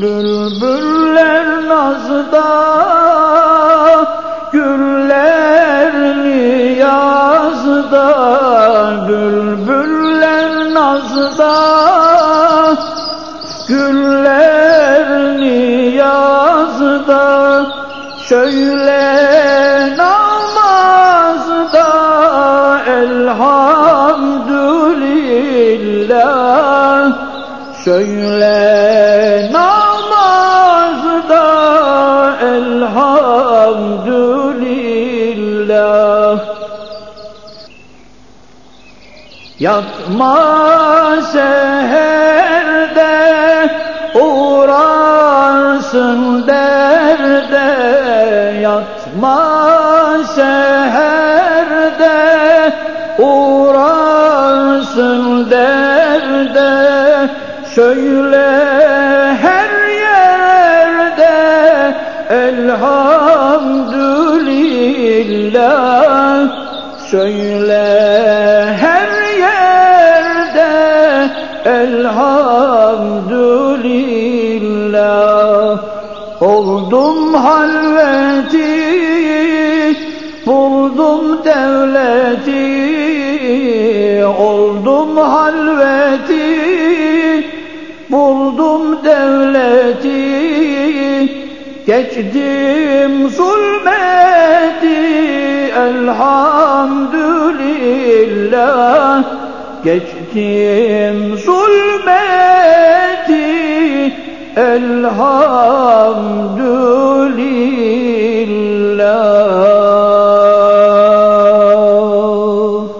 Bülbüller nazda, güller niyazda, bülbüller nazda, güller niyazda, şöyle namazda elhamdülillah, şöyle namazda elhamdülillah. Yatma seherde uğrarsın derde. Yatma seherde uğrarsın derde. Şöyle elhamdülillah. Şöyle her yerde elhamdülillah. Oldum halveti, buldum devleti. Oldum halveti, buldum devleti Geçtim zulmeti elhamdülillah. Geçtim zulmeti elhamdülillah